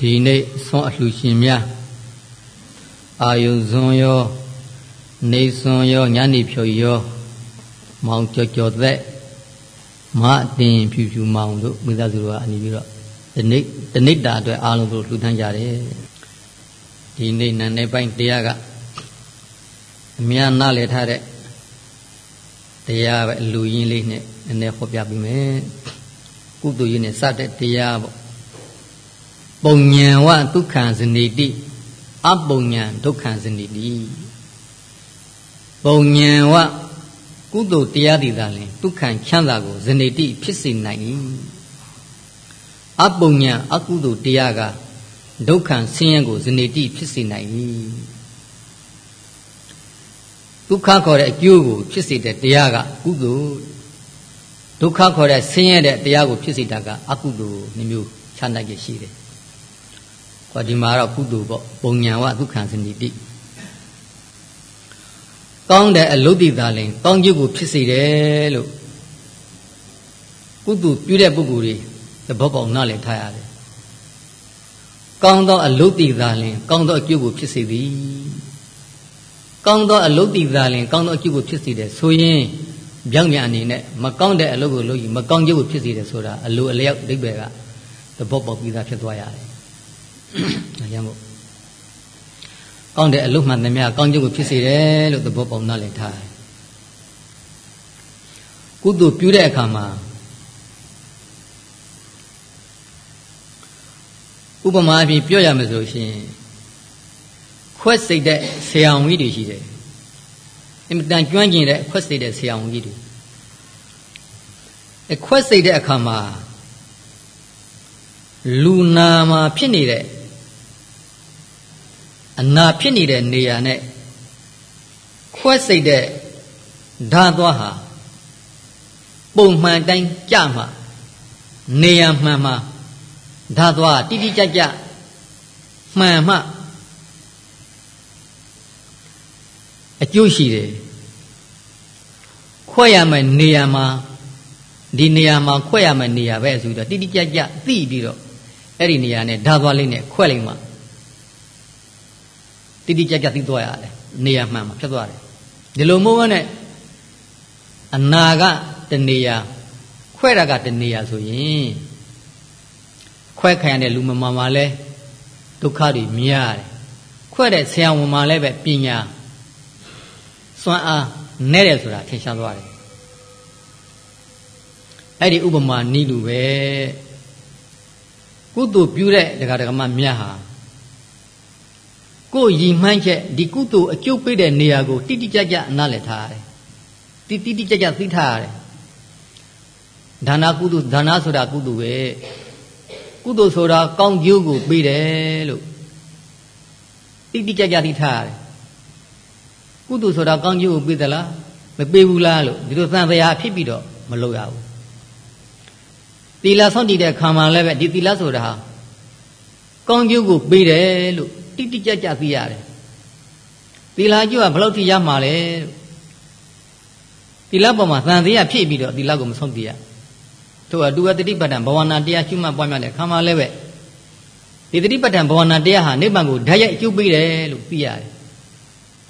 ဒီနေ့ဆွမ်းအလှရှင်များအာယုဇွန်ရောနေစွန်ရောညနေဖြောရောမောင်ကြော်ကြော်သက်မအတင်ဖြူဖြူမောင်တို့မိသားစုတို့ကနေပြီးတော့ဒီနေ့ဒီနေ့တာအတွက်အားလုံးတို့လှူဒန်းကြတယ်ဒီနေ့နန်းနေပိုင်းတရားကအများနားလည်ထားတဲ့တရားပဲလူရင်းလေးနဲ့နည်းနည်းဟောပြပေးမယ်ကုသိုလ်ရင်းနဲ့စတဲ့တရားပေါ့ ပုံညံဝဒုက္ခံဇနိတိအပုံညံဒုက္ခံဇနိတိပုံညံဝကုသိုလ်တရားတွေသာလင်ဒုက္ခံချမ်းသာကိုဇနိတိဖြစ်စေနိုင်၏အပုံညံအကုသိုလ်တရားကဒုက္ခံဆင်းရဲကိုဇနိတိဖြစ်စေနိုင်၏ဒုက္ခခေါ်တဲ့အကျိုးကိုဖြစ်စေတဲ့တရားကကုသိုလ်ဒုက္ခခေါ်တဲ့ဆင်းရဲတဲ့တရားကိုဖြစ်စေတာကအကုသိုလ်နှမျိုးခြားနိုင်ရရှိတယ်။ ဟောဒီမှာတော့ကုသိုလ်ပေါ့ပုံညာဝဒုက္ခစနိတိကောင်းတဲ့အလုတ်တိသာလင်ကောင်းကျိုးကိုဖြစ်စေတယ်လို့ကုသိုလ်ပြုတဲ့ပုဂ္ဂိုလ်တွေသဘောပေါက်နားလည်ထားရတယ်။ကောင်းသောအလုတ်တိသာလင်ကောင်းသောအကျိုးကိုဖြစ်စေသည်။ကောင်းသောအလုတ်တိသာလင်ကောင်းသောအကျိုးကိုဖြစ်စေတယ်ဆိုရင်ပြောင်းပြန်အနေနဲ့မကောင်းတဲ့အလုပ်ကိုလုပ်ရင်မကောင်းကျိုးကိုဖြစ်စေတယ်ဆိုတာအလိုအလျောက်အဓိပ္ပာယ်ကသဘောပေါက်ပြီးသားဖြစ်သွားရတယ်။ ဒါကြောင့်မို့ကောင်းတဲ့အလုပ်မှန်သမျှကောင်းကျိုးကိုဖြစ်စေတယ်လို့သဘောပေါက်နားလည်ထားတယ်။ကုသိုလ်ပြုတဲ့အခါမှာဥပမာအဖြစ်ပြောရမယ်ဆိုရှင်ခွက်စိတ်တဲ့ဆရာဝန်ကြီးတွေရှိတယ်အင်မတန်ကျွမ်းကျင်တဲ့ခွက်စိတ်တဲ့ဆရာဝန်ကြီးတွေအခွက်စိတ်တဲ့အခါမှာလူနာမှာဖြစ်နေတဲ့ အနာဖြစ်နေတဲ့နေရာနဲ့ခွက်စိတ်တဲ့ဓာသွားဟာပုံမှန်တိုင်းကြမှာနေရာမှန်မှာဓာသွားတိတိကျကျမှန်မှအကျိုးရှိတယ်ခွဲရမယ်နေရာမှာဒီနေရာမှာခွဲရမယ်နေရာပဲဆိုတော့တိတိကျကျသိပြီးတော့အဲ့ဒီနေရာနဲ့ဓာသွားလေးနဲ့ခွဲလိုက်မှ တိတိကျကျသိသွားရတယ်နေရာမှန်မှာဖြစ်သွားတယ်ဒီလိုမျိုးနဲ့အနာကတနေရာခွဲတာကတနေရာဆိုရင်ခွဲခံရတဲ့လူမမာမှာလဲဒုက္ခတွေမြင်ရတယ်ခွဲတဲ့ဆရာဝန်မှာလည်းပဲပညာစွမ်းအားနဲ့တယ်ဆိုတာထင်ရှားသွားတယ်အဲ့ဒီဥပမာနီးလူပဲကုသိုလ်ပြုတဲ့ဒကာဒကမမြတ်ဟာ ကိုယ်ရည်မှန်းချက်ဒီကုသိုလ်အကျုပ်ပေးတဲ့နေရာကိုတိတိကျကျနားလည်ထားရတယ်တိတိတိကျကျသိထားရတယ်ဒါနာကုသိုလ်ဒါနာဆိုတာကုသိုလ်ပဲကုသိုလ်ဆိုတာကောင်းကျိုးကိုပေးတယ်လို့တိတိကျကျသိထားရတယ်ကုသိုလ်ဆိုတာကောင်းကျိုးကိုပေးသလားမပေးဘူးလားလို့ဒီလိုသံတရားဖြစ်ပြီးတော့မလုပ်ရဘူးသီလဆောင့်တည်တဲ့ခံမှလည်းပဲဒီသီလဆိုတာဟာကောင်းကျိုးကိုပေးတယ်လို့ တိတိကျကျသိရတယ်သီလကျိုးကဘယ်လောက်ထိရမှာလဲသီလပေါ်မှာသံတရားဖြစ်ပြီးတော့သီလကိုမဆုံးတည်ရသူကတူဝတတိပဋ္ဌံဘဝနာတရားကျွမှတ်ပွားများတဲ့ခံမှလည်းပဲဒီတတိပဋ္ဌံဘဝနာတရားဟာနိဗ္ဗာန်ကိုဓာတ်ရိုက်အကျိုးပေးတယ်လို့သိရတယ်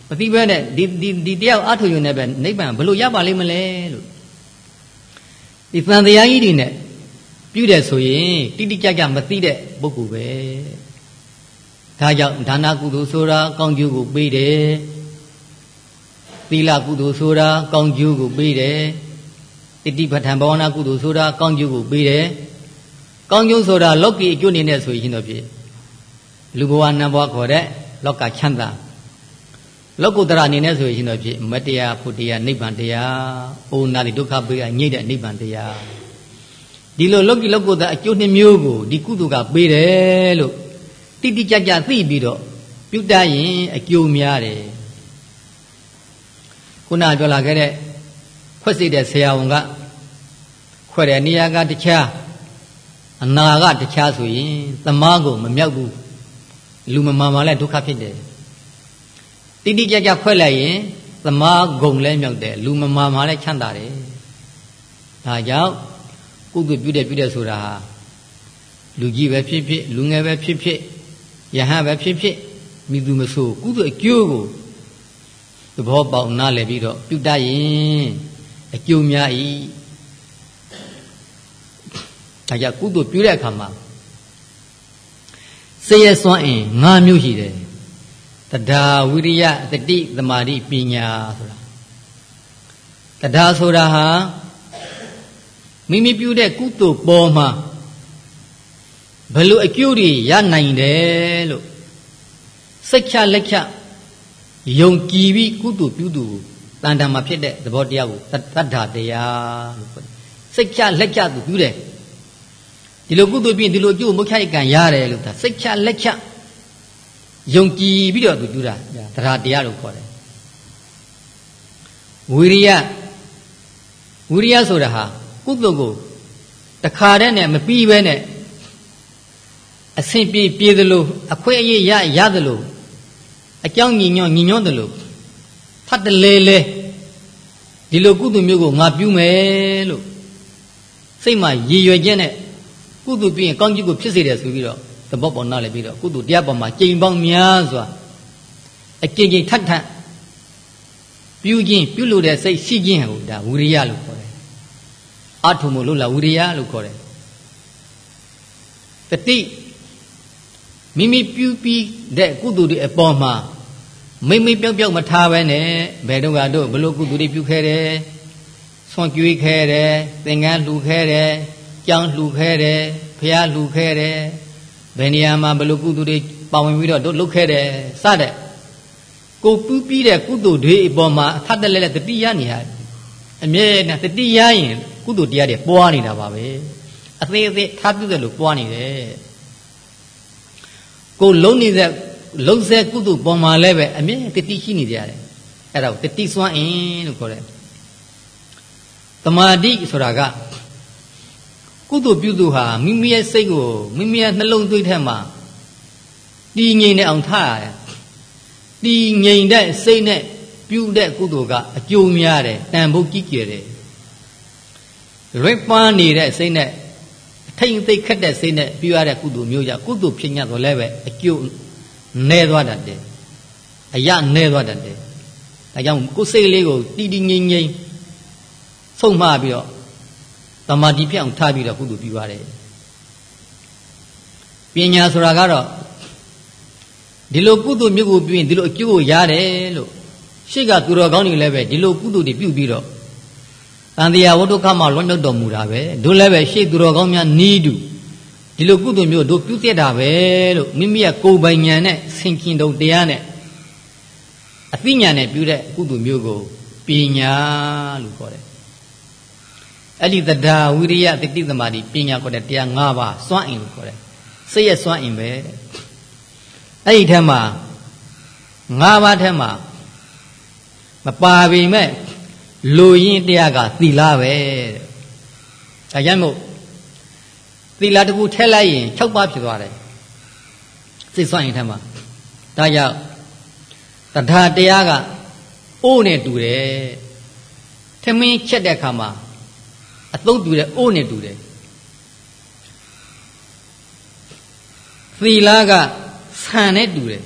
မသိဘဲနဲ့ဒီဒီဒီတယောက်အထုံရုံနဲ့ပဲနိဗ္ဗာန်ဘယ်လိုရပါလိမ့်မလဲလို့ဒီသံတရားကြီးတွေနဲ့ပြုတယ်ဆိုရင်တိတိကျကျမသိတဲ့ပုဂ္ဂိုလ်ပဲ ဒါကြောင့်ဒါနကုသိုလ်ဆိုတာကောင်းကျိုးကိုပေးတယ်သီလကုသိုလ်ဆိုတာကောင်းကျိုးကိုပေးတယ်တတိပဋ္ဌာန်ဘာဝနာကုသိုလ်ဆိုတာကောင်းကျိုးကိုပေးတယ်ကောင်းကျိုးဆိုတာလောကီအကျိုးနေနဲ့ဆိုရင်တော့ဖြစ်လူဘဝနတ်ဘဝခေါ်တဲ့လောကချမ်းသာလောကုတ္တရာအနေနဲ့ဆိုရင်တော့ဖြစ်မတရားဖို့တရားနိဗ္ဗာန်တရားအိုနာတိဒုက္ခပေးကညိတ်တဲ့နိဗ္ဗာန်တရားဒီလိုလောကီလောကုတ္တအကျိုးနှမျိုးကိုဒီကုသိုလ်ကပေးတယ်လို့ တိတိကျကျသိပြီးတော့ပြုတတ်ရင်အကျိုးများတယ်ခုနပြောလာခဲ့တဲ့ခွက်စိတဲ့ဆရာဝန်ကခွက်တဲ့နေရာကတခြားအနာကတခြားဆိုရင်သမားကိုမမြောက်ဘူးလူမမာမှလည်းဒုက္ခဖြစ်တယ်တိတိကျကျခွက်လိုက်ရင်သမားဂုံလဲမြောက်တယ်လူမမာမှလည်းချမ်းသာတယ်ဒါကြောင့်ကုသိုလ်ပြုတယ်ပြုတယ်ဆိုတာဟာလူကြီးပဲဖြစ်ဖြစ်လူငယ်ပဲဖြစ်ဖြစ် ယဟန်ပဲဖြစ်ဖြစ်မိသူမဆိုကုသိုလ်အကျိုးကိုသဘောပေါက်နားလည်ပြီးတော့ပြုတတ်ရင်အကျိုးများ၏ဒါကြကုသိုလ်ပြုတဲ့အခါမှာစေရစွမ်းအင်၅မျိုးရှိတယ်တရားဝိရိယတတိသမာဓိပညာဆိုတာတရားဆိုတာဟာမိမိပြုတဲ့ကုသိုလ်ပေါ်မှာ ဘယ်လိုအကျိုးတွေရနိုင်တယ်လို့စိတ်ချလက်ချယုံကြည်ပြီးကုသိုလ်ပြုသူတန်တမှာဖြစ်တဲ့သဘောတရားကိုသတ္ထာတရားလို့ခေါ်တယ်စိတ်ချလက်ချသူပြုတယ်ဒီလိုကုသိုလ်ပြင်ဒီလိုအကျိုးမုခရိုက်ကံရတယ်လို့သာစိတ်ချလက်ချယုံကြည်ပြီးတော့သူပြုတာတရားတရားလို့ခေါ်တယ်ဝိရိယဝိရိယဆိုတာဟာကုသိုလ်ကိုတခါတည်းနဲ့မပြီးပဲနဲ့ အဆင်ပြေပြေသလိုအခွင့်အရေးရရသလိုအကြောင်းညီညွတ်ညီညွတ်သလိုဖတ်တလဲလဲဒီလိုကုသိုလ်မျိုးကိုငါပြုမယ်လို့စိတ်မှာရည်ရွယ်ချက်နဲ့ကုသိုလ်ပြုရင်ကောင်းကျိုးကိုဖြစ်စေတယ်ဆိုပြီးတော့သဘောပေါက်နားလည်ပြီးတော့ကုသိုလ်တရားပေါ်မှာကြိမ်ပေါင်းများစွာအကြိမ်ကြိမ်ထပ်ထပ်ပြုခြင်းပြုလို့တဲ့စိတ်ရှိခြင်းဟိုဒါဝိရိယလို့ခေါ်တယ်အထုံမို့လို့လားဝိရိယလို့ခေါ်တယ်တတိ မိမိပြုပြီးတဲ့ကုသိုလ်တွေအပေါ်မှာမိမိပြောက်ပြောက်မထားပဲနဲ့ဘယ်တော့ကတော့ဘလို့ကုသိုလ်တွေပြုခဲ့တယ်ဆွန်ကြွေးခဲ့တယ်သင်္ကန်းလှူခဲ့တယ်ကြောင်းလှူခဲ့တယ်ဖျားလှူခဲ့တယ်ဘယ်နေရာမှာဘလို့ကုသိုလ်တွေပါဝင်ပြီးတော့တို့လုပ်ခဲ့တယ်စတဲ့ကိုပူးပြီးတဲ့ကုသိုလ်တွေအပေါ်မှာအထက်တလဲလဲတတိယနေရအမြဲတမ်းတတိယရင်ကုသိုလ်တရားတွေပွားနေတာပါပဲအသေးအသေးထားပြုတယ်လို့ပွားနေတယ် ကိုလုံးနေတဲ့လုံးဆဲကုသိုလ်ပေါ်မှာလည်းပဲအမြဲတတိရှိနေကြရတယ်အဲ့ဒါကိုတတိစွမ်းအင်လို့ခေါ်တယ်တမာတိဆိုတာကကုသိုလ်ပြုသူဟာမိမိရဲ့စိတ်ကိုမိမိရဲ့နှလုံးသွေးထဲမှာတည်ငြိမ်နေအောင်ထားရတယ်တည်ငြိမ်တဲ့စိတ်နဲ့ပြုတဲ့ကုသိုလ်ကအကျိုးများတယ်တန်ဖို့ကြီးကျယ်တယ်ရွက်ပန်းနေတဲ့စိတ်နဲ့ ထိတ်သိခက်တဲ့စိတ်နဲ့ပြုရတဲ့ကုသိုလ်မျိုးကြကုသိုလ်ဖြစ်ညတ်တော့လည်းပဲအကျိုးနဲသွားတတ်တယ်အရနဲသွားတတ်တယ်ဒါကြောင့်ကိုယ်စိတ်လေးကိုတည်တည်ငြိမ်ငြိမ်ဆုံးမပြီးတော့တမာတိပြအောင်ထားပြီးတော့ကုသိုလ်ပြုရတယ်ပညာဆိုတာကတော့ဒီလိုကုသိုလ်မျိုးကိုပြုရင်ဒီလိုအကျိုးကိုရတယ်လို့ရှေ့ကသူတော်ကောင်းတွေလည်းပဲဒီလိုကုသိုလ်တွေပြုပြီးတော့ တန်တရားဝတ္ထုခမှာလွန်မြောက်တော်မူတာပဲတို့လည်းပဲရှေ့သူတော်ကောင်းများနီးတူဒီလိုကုသိုလ်မျိုးတို့ပြုတဲ့တာပဲလို့မိမိရဲ့ကိုယ်ပိုင်ဉာဏ်နဲ့ဆင်ခြင်တုံတရားနဲ့အသိဉာဏ်နဲ့ပြုတဲ့ကုသိုလ်မျိုးကိုပညာလို့ခေါ်တယ်အဲ့ဒီတရားဝိရိယတတိသမารီပညာခေါ်တဲ့တရား၅ပါးစွမ်းအင်လို့ခေါ်တယ်စိတ်ရဲ့စွမ်းအင်ပဲအဲ့ဒီထဲမှာ၅ပါးထဲမှာမပါပေမဲ့ လူရင်းတရားကသီလပဲတဲ့ဒါကြောင့်မို့သီလတကူထည့်လိုက်ရင်6ပါးဖြစ်သွားတယ်စိတ်ဆွရင်ထဲမှာဒါကြောင့်တထာတရားကအိုးနဲ့တူတယ်ထမင်းချက်တဲ့အခါမှာအသုံးတူတယ်အိုးနဲ့တူတယ်သီလကဆန်နဲ့တူတယ်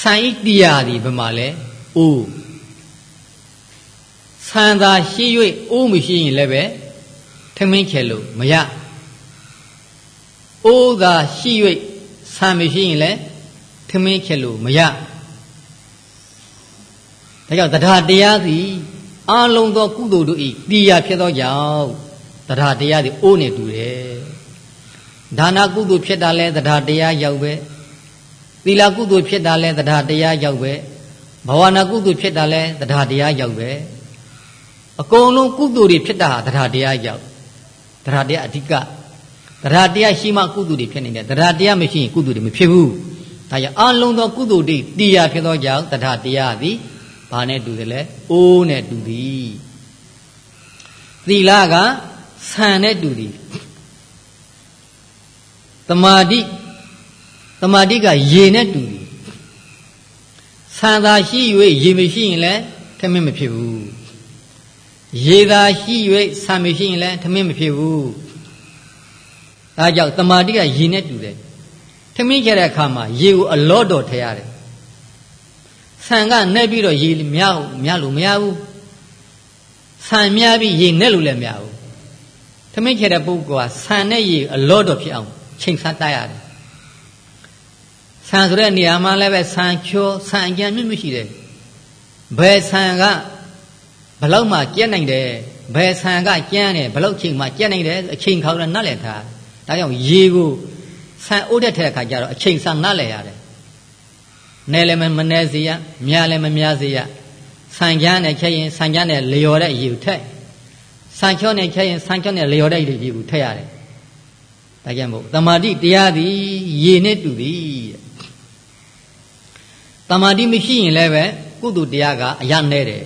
ဆန်ဤတရားဒီဘယ်မှာလဲအိုး ဆန်သာရှိ၍အိုးမရှိရင်လည်းပဲထမင်းချေလို့မရအိုးသာရှိ၍ဆံမရှိရင်လည်းထမင်းချေလို့မရဒါကြောင့်တရားတရားသည်အလုံးသောကုသိုလ်တို့ဤတရားဖြစ်သောကြောင့်တရားတရားသည်အိုးနေတူတယ်ဒါနာကုသိုလ်ဖြစ်တာလဲတရားတရားရောက်ပဲသီလကုသိုလ်ဖြစ်တာလဲတရားတရားရောက်ပဲဘဝနာကုသိုလ်ဖြစ်တာလဲတရားတရားရောက်ပဲ အကုန်လုံးကုသိုလ်တွေဖြစ်တာဟာတရားတရားရောက်တရားတရားအဓိကတရားတရားရှိမှကုသိုလ်တွေဖြစ်နေတယ်တရားတရားမရှိရင်ကုသိုလ်တွေမဖြစ်ဘူးဒါကြောင့်အလုံးသောကုသိုလ်တွေတရားဖြစ်သောကြောင့်တရားတရားသည်ဘာနဲ့တူတယ်လဲအိုးနဲ့တူသည်သီလကဆံနဲ့တူသည်တမာတိတမာတိကရေနဲ့တူသည်ဆံသာရှိ၍ရေမရှိရင်လည်းထမင်းမဖြစ်ဘူး ရေသာရှိ၍ဆံမရှိရင်လည်းထမင်းမဖြစ်ဘူးဒါကြောင့်တမာတိကရေနဲ့တူတယ်ထမင်းခဲ့တဲ့အခါမှာရေကိုအလောတော်ထည့်ရတယ်ဆန်ကနဲ့ပြီးတော့ရေများများလို့မရဘူးဆန်များပြီးရေနဲ့လို့လည်းမရဘူးထမင်းခဲ့တဲ့ပုဂ္ဂိုလ်ကဆန်နဲ့ရေအလောတော်ဖြစ်အောင်ချိန်ဆတတ်ရတယ်ဆန်ဆိုတဲ့နေရာမှာလည်းပဲဆန်ချောဆန်အကျံမြင့်မြင့်ရှိတယ်ဘယ်ဆန်က ဘလောက်မှကျက်နိုင်တယ်ဘယ်ဆန်ကကျန်းတယ်ဘလောက်ချိန်မှကျက်နိုင်တယ်အချိန်ခေါင်းနဲ့နှက်လက်ထားဒါကြောင့်ရေကိုဆန်အိုးတဲ့ထက်အခါကျတော့အချိန်ဆန်နှက်လက်ရတယ်နဲလည်းမနဲစေရမြားလည်းမမြားစေရဆန်ကျန်းနဲ့ချက်ရင်ဆန်ကျန်းနဲ့လျော်တဲ့ရေကိုထက်ဆန်ချောနဲ့ချက်ရင်ဆန်ချောနဲ့လျော်တဲ့ရေကိုထက်ရတယ်ဒါကြောင့်မို့တမာတိတရားသည်ရေနဲ့တူသည်တမာတိမရှိရင်လည်းပဲကုသိုလ်တရားကအရနဲတယ်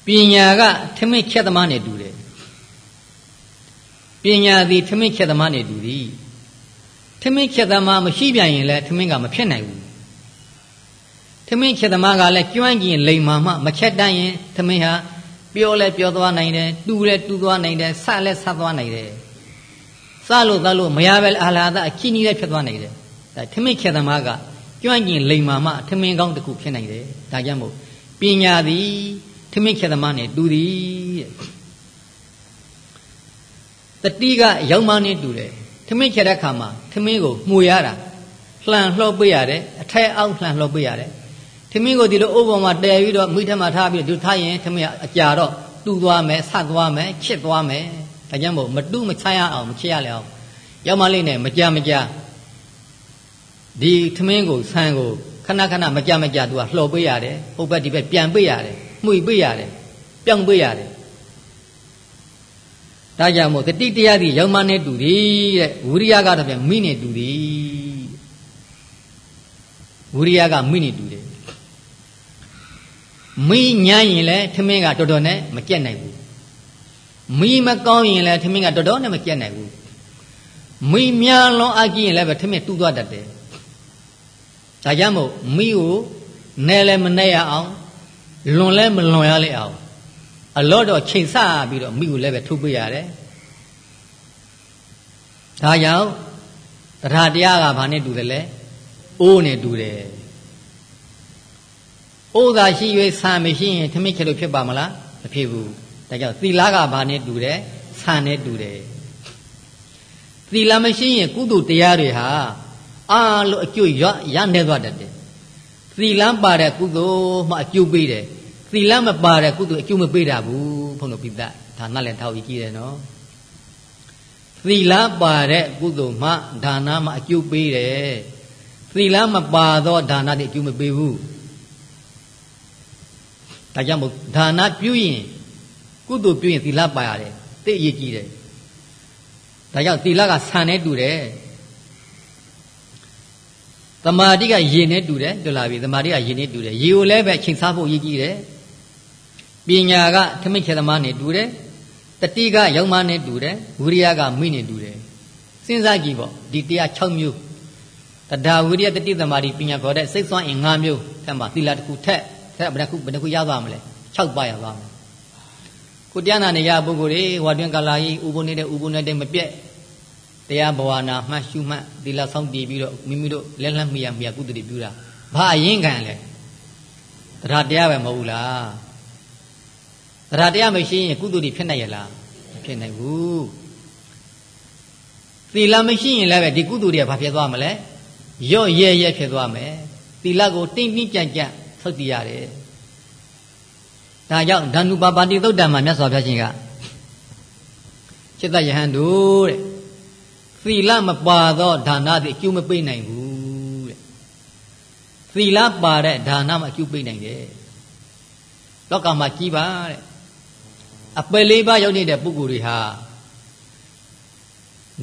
ပ ညာကထမင်းချက်သမားနဲ့တူတယ်ပညာသည်ထမင်းချက်သမားနဲ့တူသည်ထမင်းချက်သမားမရှိပြန်ရင်လည်းထမင်းကမဖြစ်နိုင်ဘူးထမင်းချက်သမားကလည်းကျွမ်းကျင်လိမ်မာမှမချက်တတ်ရင်ထမင်းဟာပြောလဲပြောသွားနိုင်တယ်တူလဲတူသွားနိုင်တယ်ဆလဲဆသွားနိုင်တယ်စလို့သလို့မရပဲအာလာသအချိနီးလည်းဖြစ်သွားနိုင်တယ်ဒါထမင်းချက်သမားကကျွမ်းကျင်လိမ်မာမှထမင်းကောင်းတစ်ခုဖြစ်နိုင်တယ်ဒါကြောင့်မို့ပညာသည် ထမင်းချက်သမားနဲ့တူသည်တဲ့တတိကရောက်မှနဲ့တူတယ်ထမင်းချက်တဲ့ခါမှာထမင်းကိုမှုရတာလှန်လှော့ပေးရတယ်အထက်အောက်လှန်လှော့ပေးရတယ်ထမင်းကိုဒီလိုဥပမာတည်ပြီးတော့မိထမထားပြီးဒီထားရင်ထမင်းအကြာတော့တူသွားမယ်ဆတ်သွားမယ်ချစ်သွားမယ်ဒါကြောင့်မို့မတူမချရအောင်မချရလဲအောင်ရောက်မှလေးနဲ့မကြမကြဒီထမင်းကိုဆန်ကိုခဏခဏမကြမကြသူကလှော်ပေးရတယ်ဟုတ်ဘက်ဒီဘက်ပြန်ပေးရတယ် မှုပေးရတယ်ပြောင်းပေးရတယ်ဒါကြောင့်မို့တတိတရားဒီရောက်မှနဲ့တူသည်တဲ့ဝိရိယကတော့ပြန်မိနဲ့တူသည်ဝိရိယကမိနဲ့တူတယ်မိညာရင်လည်းထမင်းကတော်တော်နဲ့မကြက်နိုင်ဘူးမိမကောင်းရင်လည်းထမင်းကတော်တော်နဲ့မကြက်နိုင်ဘူးမိများလွန်အကြည့်ရင်လည်းပဲထမင်းတူးသွားတတ်တယ်ဒါကြောင့်မို့မိကိုနဲလည်းမနဲရအောင် လွန်လည်းမလွန်ရလေအောင်အလော့တော့ချိန်ဆပြီးတော့မိကိုလည်းပဲထုတ်ပေးရတယ်ဒါကြောင့်တရားတရားကဘာနဲ့တူတယ်လဲအိုးနဲ့တူတယ်အိုးသာရှိ၍ဆံမရှိရင်ထမင်းချက်လို့ဖြစ်ပါမလားမဖြစ်ဘူးဒါကြောင့်သီလကဘာနဲ့တူတယ်ဆံနဲ့တူတယ်သီလမရှိရင်ကုသိုလ်တရားတွေဟာအားလို့အကျွတ်ရရနေသွားတတ်တယ် သီလပါတဲ့ကုသိုလ်မှအကျိုးပေးတယ်သီလမပါတဲ့ကုသိုလ်အကျိုးမပေးတာဘူးဘုန်းတော်ပိဿဒါနလည်းထောက်ကြည့်တယ်နော်သီလပါတဲ့ကုသိုလ်မှဒါနမှအကျိုးပေးတယ်သီလမပါသောဒါနတွေအကျိုးမပေးဘူးဒါကြောင့်မို့ဒါနပြုရင်ကုသိုလ်ပြုရင်သီလပါရတယ်သိအရေးကြီးတယ်ဒါကြောင့်သီလကဆန်နဲ့တူတယ် သမာဓိကရေနဲ့တူတယ်တွေ့လာပြီသမာဓိကရေနဲ့တူတယ်ရေကိုလည်းပဲချိန်စားဖို့ရည်ကြီးတယ်ပညာကထမိတ်ခေသမားနဲ့တူတယ်တတိကယောက်မနဲ့တူတယ်ဝိရိယကမိနဲ့တူတယ်စဉ်းစားကြည့်ပေါ့ဒီတရား6မျိုးတဒါဝိရိယတတိသမာဓိပညာခေါ်တဲ့စိတ်ဆွမ်းအင်5မျိုးထက်မှသီလတစ်ခုထက်ထက်ဘယ်နှခုဘယ်နှခုရသွားမလဲ6ပါးရသွားမယ်ကိုတရားနာနေရပုဂ္ဂိုလ်တွေဝါတွင်ကာလာကြီးဥပုံနေတဲ့ဥပုံနေတဲ့မပြက် တရားဘဝနာမှတ်ရှုမှတ်သီလဆောင်တည်ပြီးတော့မိမိတို့လက်လက်မိရမိရကုသတိပြုတာဘာအရင်ခံလဲတရားတရားပဲမဟုတ်ဘူးလားတရားတရားမရှိရင်ကုသတိဖြစ်နိုင်ရလားမဖြစ်နိုင်ဘူးသီလမရှိရင်လည်းပဲဒီကုသိုလ်တွေကဘာဖြစ်သွားမလဲရော့ရဲရဲဖြစ်သွားမယ်သီလကိုတင်းတင်းကြပ်ကြပ်သုတ်တည်ရတယ်ဒါကြောင့်ဓာနုပါပါတိသုတ်တံမှာမြတ်စွာဘုရားရှင်ကจิตယဟန်တို့တဲ့ သီလမပါသောဒါနသည်အကျိုးမပေးနိုင်ဘူးတဲ့သီလပါတဲ့ဒါနမှအကျိုးပေးနိုင်တယ်လောကမှာကြည်ပါတဲ့အပယ်လေးပါးရောက်နေတဲ့ပုဂ္ဂိုလ်တွေဟာ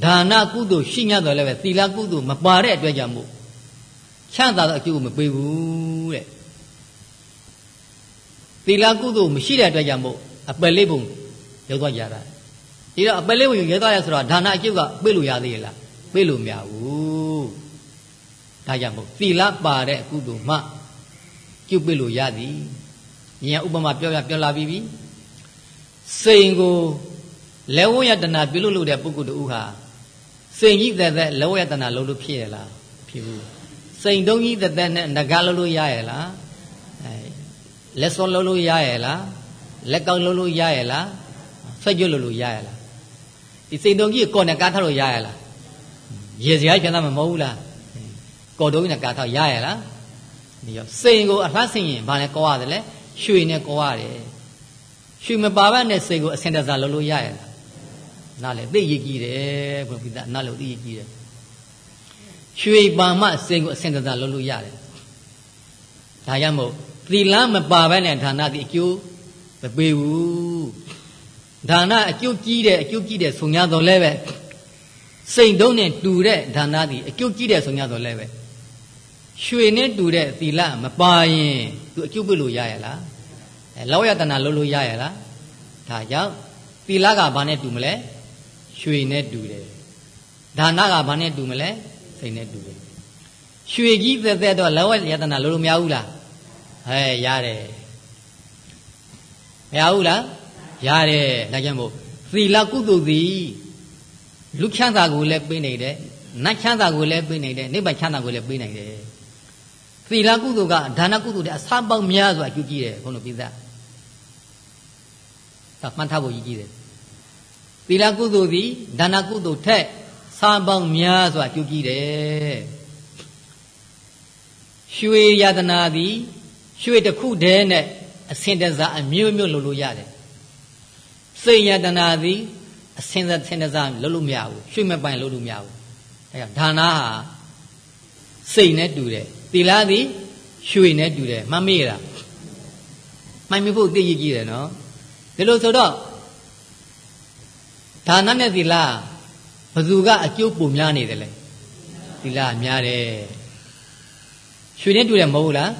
ဒါနကုသိုလ်ရှိညတော့လည်းပဲသီလကုသိုလ်မပါတဲ့အတွက်ကြောင့်မို့ချမ်းသာသောအကျိုးကိုမပေးဘူးတဲ့သီလကုသိုလ်မရှိတဲ့အတွက်ကြောင့်မို့အပယ်လေးပုံရောက်သွားကြတာ ဒီတော့အပယ်လေးဝင်ရဲသွားရဆိုတော့ဒါနအကျုပ်ကပြေးလို့ရသေးရဲ့လားပြေးလို့မရဘူးဒါကြောင့်မို့သီလပါတဲ့ကုသိုလ်မှကျုပ်ပြေးလို့ရသည်ဉာဏ်ဥပမာပြောပြပြောလာပြီးပြီစိန်ကိုလေဝယတနာပြုလို့လို့တဲ့ပုဂ္ဂိုလ်တူဟာစိန်ကြီးသက်သက်လေဝယတနာလုံးလို့ဖြစ်ရလားဖြစ်ဘူးစိန်တုံးကြီးသက်သက်နဲ့ငကားလုံးလို့ရရလားအဲလက်စောလုံးလို့ရရလားလက်ကောက်လုံးလို့ရရလားဆွဲကြွလို့လို့ရရလား ဒီစိန်တုံးကြီးကော်နဲ့ကားထားလို့ရရလားရေစရာပြန်သားမမဟုတ်ဘူးလားကော်တုံးနဲ့ကားထားရရလားဒီရောစိန်ကိုအလှဆင်ရင်ဘာနဲ့ကောရတယ်လဲရွှေနဲ့ကောရတယ်ရွှေမပါဘတ်နဲ့စိန်ကိုအစင်တစားလုံးလို့ရရလားနားလေသိရကြီးတယ်ဘုရားပိသနားလို့သိရကြီးတယ်ရွှေပါမစိန်ကိုအစင်တစားလုံးလို့ရတယ်ဒါရမို့သီလမပါဘဲနဲ့ဌာနတိအကျိုးမပေးဘူး ဒါနအကျိုးကြီးတယ်အကျိုးကြီးတယ်ဆို냐တော့လဲပဲစိန်တုံးနဲ့တူတဲ့ဒါနတိအကျိုးကြီးတယ်ဆို냐တော့လဲပဲရွှေနဲ့တူတဲ့သီလမပါရင်သူအကျုပ်ပြလို့ရရလားအဲလောယတနာလုံးလို့ရရလားဒါကြောင့်သီလကဘာနဲ့တူမလဲရွှေနဲ့တူတယ်ဒါနကဘာနဲ့တူမလဲစိတ်နဲ့တူတယ်ရွှေကြီးသက်သက်တော့လောယတနာလုံးလို့မရဘူးလားဟဲ့ရတယ်မရဘူးလား ရတယ်ဒါကြောင့်မို့သီလကုသိုလ်သည်လူချမ်းသာကိုလည်းပေးနေတယ်နတ်ချမ်းသာကိုလည်းပေးနေတယ်နိဗ္ဗာန်ချမ်းသာကိုလည်းပေးနိုင်တယ်သီလကုသိုလ်ကဒါနကုသိုလ်တဲ့အစားပေါင်းများစွာအကျိုးကြီးတယ်ဘုန်းတော်ပြသဒါမှတ်ထားဖို့ကြီးကြီးတယ်သီလကုသိုလ်သည်ဒါနကုသိုလ်ထက်စားပေါင်းများစွာအကျိုးကြီးတယ်ရွှေယတနာသည်ရွှေတစ်ခုတည်းနဲ့အစင်တစားအမျိုးမျိုးလုပ်လို့ရတယ် စိတ်ယတနာသည်အစင်တစင်တစားလုပ်လို့မရဘူးရွှေမပိုင်လုပ်လို့မရဘူးအဲဒါဒါနာဟာစိတ်နဲ့တူတယ်သီလသည်ရွှေနဲ့တူတယ်မှတ်မိလားမှန်မိဖို့သိရကြည့်တယ်နော်ဒီလိုဆိုတော့ဒါနနဲ့သီလဘသူကအကျိုးပုံများနေတယ်လဲသီလများတယ်ရွှေနဲ့တူတယ်မဟုတ်လား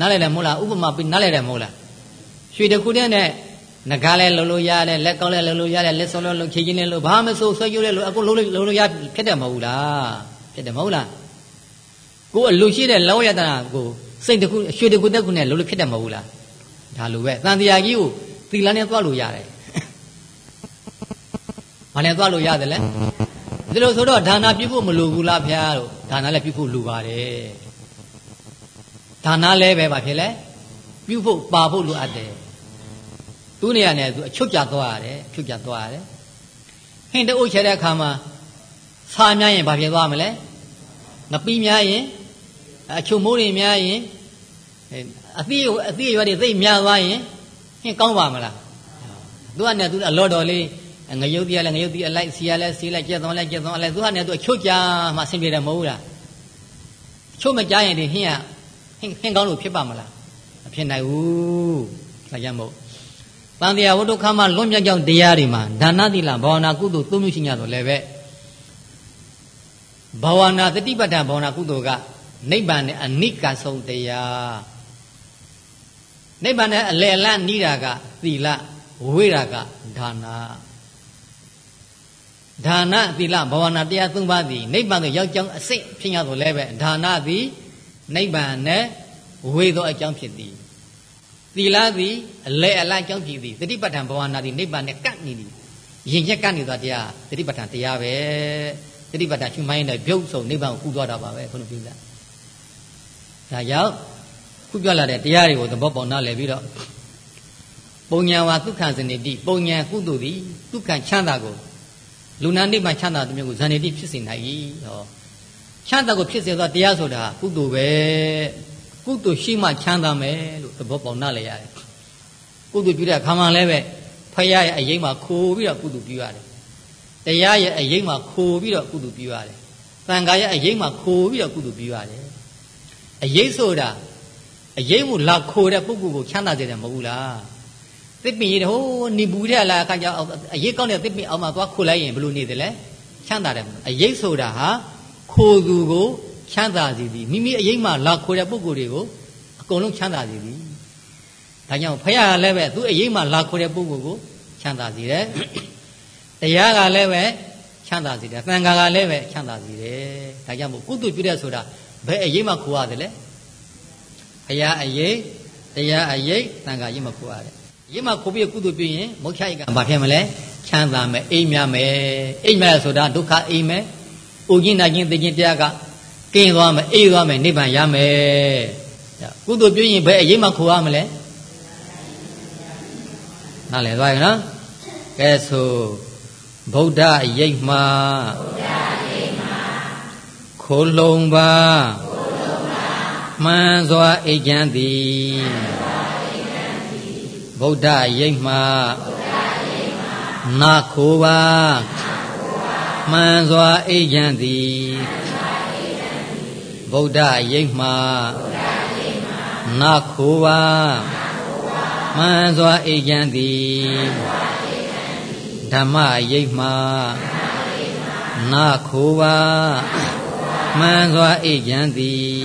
နားလည်တယ်မဟုတ်လားဥပမာပြနားလည်တယ်မဟုတ်လားရွှေတစ်ခုတည်းနဲ့ ငကားလဲလုံးလို့ရတယ်လက်ကောင်းလဲလုံးလို့ရတယ်လက်စောလုံးလုံးခြေချင်းလဲလို့ဘာမဆိုဆွဲကြိုးလဲလို့အခုလုံးလို့လုံးလို့ရဖြစ်တယ်မဟုတ်လားဖြစ်တယ်မဟုတ်လားကိုအလူရှိတဲ့လောယတနာကိုစိတ်တစ်ခုရွှေတစ်ခုတက်ခုနဲ့လုံးလို့ဖြစ်တယ်မဟုတ်လားဒါလိုပဲတန်တရားကြီးကိုသီလနဲ့သွားလို့ရတယ်ဘာနဲ့သွားလို့ရတယ်လဲဒီလိုဆိုတော့ဒါနာပြုဖို့မလိုဘူးလားဖះတို့ဒါနာလည်းပြုဖို့လိုပါတယ်ဒါနာလည်းပဲဘာဖြစ်လဲပြုဖို့ပါဖို့လိုအပ်တယ် သူ့နေရာနဲ့သူအချုပ်ကြသွားရတယ်အချုပ်ကြသွားရတယ်ဟင်းတအုပ်ချတဲ့အခါမှာစားများရင်ဘာဖြစ်သွားမလဲငပီးများရင်အချုပ်မိုးတွေများရင်အသီးအသီးရွက်တွေသိများသွားရင်ဟင်းကောင်းပါမလားသူကနဲ့သူအလော်တော်လေးငရုတ်တီးရလဲငရုတ်တီးအလိုက်စီရလဲစီလိုက်ကြက်သွန်လဲကြက်သွန်အလိုက်သူကနဲ့သူအချုပ်ကြမှဆင်ပြေတယ်မဟုတ်လားချုပ်မကြရင်ဒီဟင်းကဟင်းဟင်းကောင်းလို့ဖြစ်ပါမလားမဖြစ်နိုင်ဘူးဒါကြောင့်မို့ တန်တရားဝတ္ထုခါမှာလွန်မြောက်ကြောင်းတရားတွေမှာဒါနသီလဘာဝနာကုသိုလ်သုံးမျိုးရှိ냐ဆိုလည်းပဲဘာဝနာတတိပဋ္ဌာန်ဘာဝနာကုသိုလ်ကနိဗ္ဗာန်နဲ့အနိကဆုံးတရားနိဗ္ဗာန်နဲ့အလယ်အလတ်နီးတာကသီလဝေးတာကဒါနာဒါနသီလဘာဝနာတရားသုံးပါးသည်နိဗ္ဗာန်သို့ရောက်ကြောင်းအစိတ်ဖြစ်ရသောလည်းပဲဒါနသည်နိဗ္ဗာန်နဲ့ဝေသောအကြောင်းဖြစ်သည် သီလသည်အလဲအလိုက်ကြောင်းဖြစ်သည်တတိပဋ္ဌာန်ဘဝနာသည်နိဗ္ဗာန်နဲ့ကပ်နေသည်ရင်ချက်ကပ်နေသောတရားတတိပဋ္ဌာန်တရားပဲတတိပဋ္ဌာန်ရှင်မိုင်းနဲ့ပြုတ်ဆုံးနိဗ္ဗာန်ကိုကူသွားတာပါပဲဘုရားပြလားဒါကြောင့်ခုပြောလာတဲ့တရားတွေကိုသဘောပေါက်နားလည်ပြီးတော့ပုံညာဝါဒုက္ခဇဏိတိပုံညာကုသိုလ်သည်ဒုက္ခချမ်းသာကိုလူနာနိဗ္ဗာန်ချမ်းသာတဲ့မျိုးကိုဇဏိတိဖြစ်စေနိုင်၏ဟောချမ်းသာကိုဖြစ်စေသောတရားဆိုတာကုသိုလ်ပဲ ကုသိုလ်ရှိမှချမ်းသာမယ်လို့သဘောပေါက်နားလည်ရတယ်ကုသိုလ်ပြုတဲ့အခါမှလည်းပဲဖရာရဲ့အရေးမှာခိုးပြီးတော့ကုသိုလ်ပြုရတယ်တရားရဲ့အရေးမှာခိုးပြီးတော့ကုသိုလ်ပြုရတယ်သံဃာရဲ့အရေးမှာခိုးပြီးတော့ကုသိုလ်ပြုရတယ်အရေးဆိုတာအရေးကိုလာခိုးတဲ့ပုဂ္ဂိုလ်ကိုချမ်းသာစေတယ်မဟုတ်ဘူးလားသစ်ပင်ရဟိုးနေဘူးတဲ့လားအခါကျအရေးကောင်းတဲ့သစ်ပင်အောင်မှာသွားခိုးလိုက်ရင်ဘယ်လိုနေတယ်လဲချမ်းသာတယ်အရေးဆိုတာဟာခိုးသူကို ချမ်းသာစေသည်မိမိအရေးမှလာခိုးတဲ့ပုဂ္ဂိုလ်တွေကိုအကုန်လုံးချမ်းသာစေသည်ဒါကြောင့်ဖခင်ကလည်းပဲသူအရေးမှလာခိုးတဲ့ပုဂ္ဂိုလ်ကိုချမ်းသာစေတယ်တရားကလည်းပဲချမ်းသာစေတယ်သံဃာကလည်းပဲချမ်းသာစေတယ်ဒါကြောင့်မို့ကုသပြုတဲ့ဆိုတာဘယ်အရေးမှခိုးရတယ်လဲဘုရားအရေးတရားအရေးသံဃာရေးမှခိုးရတယ်ရေးမှခိုးပြီးကုသပြုရင်မောက္ခရိကဘာဖြစ်မလဲချမ်းသာမယ်အိမ်မြမယ်အိမ်မြရဆိုတာဒုက္ခအိမ်မယ်။ဥခြင်းနာခြင်းသိခြင်းတရားက ကင်းသွားမယ်အေးသွားမယ်နိဗ္ဗာန်ရမယ်။ကုသိုလ်ပြုရင်ဘယ်အရေးမှခိုးရမလဲ။နားလည်သွားရဲ့နော်။ကဲဆိုဗုဒ္ဓရိပ်မှာဗုဒ္ဓရိပ်မှာခိုးလုံးပါခိုးလုံးပါမှန်စွာအိတ်ချမ်းသည်ဗုဒ္ဓရိပ်မှာဗုဒ္ဓရိပ်မှာနာခိုးပါမှန်စွာအိတ်ချမ်းသည် ဗုဒ္ဓရိပ်မှာနာခိုးပါမှန်စွာအိတ်ချမ်းသည်ဓမ္မရိပ်မှာနာခိုးပါမှန်စွာအိတ်ကြံသည်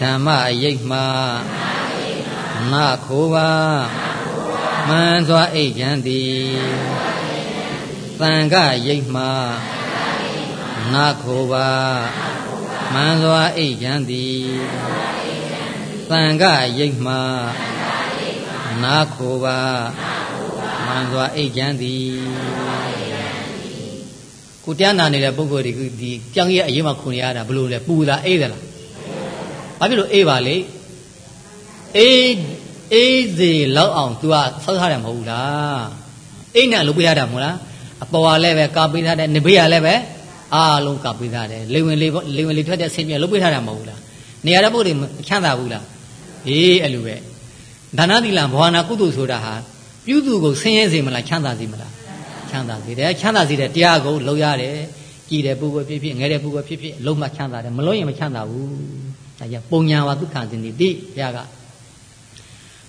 ဓမ္မရိပ်မှာနာခိုးပါမှန်စွာအိတ်ကြံသည်သံဃရိပ်မှာနာခိုးပါ မှန်စွာအိတ်ကြံသည်သံဃရိပ်မှာနာခိုးပါမှန်စွာအိတ်ချမ်းသည်ကိုတရားနာနေတဲ့ပုဂ္ဂိုလ်တွေဒီကြောင်ရဲ့အရေးမှခုန်ရတာဘလို့လဲပူတာအေးသလားဘာဖြစ်လို့အေးပါလဲအေးအေးစီလောက်အောင် तू ကဆောက်ထားတယ်မဟုတ်ဘူးလားအိတ်နဲ့လုပ်ပေးရတာမဟုတ်လားအပေါ်ကလည်းပဲကာပေးထားတယ်နေဘေးကလည်းပဲ အားလုံးကာပေးထားတယ်လေဝင်လေလေဝင်လေထွက်တဲ့အဆင်းပြလုပ်ပေးထားတာမဟုတ်ဘူးလားနေရာတဲ့ပုဂ္ဂိုလ်တွေချမ်းသာဘူးလားအေးအဲ့လိုပဲဒါနသီလဘဝနာကုသိုလ်ဆိုတာဟာပြုသူကိုဆင်းရဲစေမလားချမ်းသာစေမလားချမ်းသာစေတယ်ချမ်းသာစေတဲ့တရားကိုလုံရတယ်ကြည်တယ်ပုဂ္ဂိုလ်ဖြစ်ဖြစ်ငယ်တဲ့ပုဂ္ဂိုလ်ဖြစ်ဖြစ်လုံးမချမ်းသာတယ်မလုံးရင်မချမ်းသာဘူးဒါကြောင့်ပုံညာဝဒုက္ခစင်တိတိဘုရားက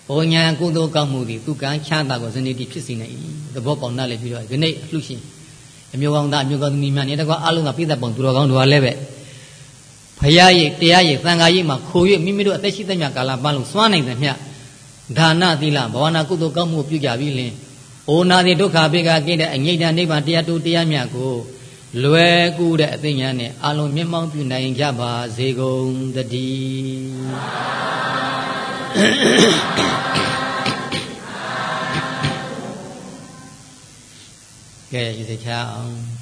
ပုံညာကုသိုလ်ကောင်းမှုသည်ဒုက္ခချမ်းသာကိုစနေတိဖြစ်စေနိုင်၏သဘောပေါက်နားလည်ပြီးတော့ဒီနေ့အလှရှင် အမျိုးကောင်းသားအမျိုးကောင်းသမီးများနေတကွာအလုံးကပြည့်တဲ့ပုံသူတော်ကောင်းတို့ကလည်းပဲဖရာရိပ်တရားရိပ်သံဃာရိပ်မှာခို၍မိမိတို့အသက်ရှိသမျှကာလပတ်လုံးစွမ်းနိုင်သမျှဒါနသီလဘဝနာကုသိုလ်ကောင်းမှုပြုကြပြီလင်အိုနာတိဒုက္ခဘေကကိတဲ့အငြိမ့်တဲ့နိဗ္ဗာန်တရားတူတရားမြတ်ကိုလွယ်ကူတဲ့အသိဉာဏ်နဲ့အလုံးမျက်မှောက်ပြုနိုင်ကြပါစေကုန်တည်း ကဲရည်စချအောင်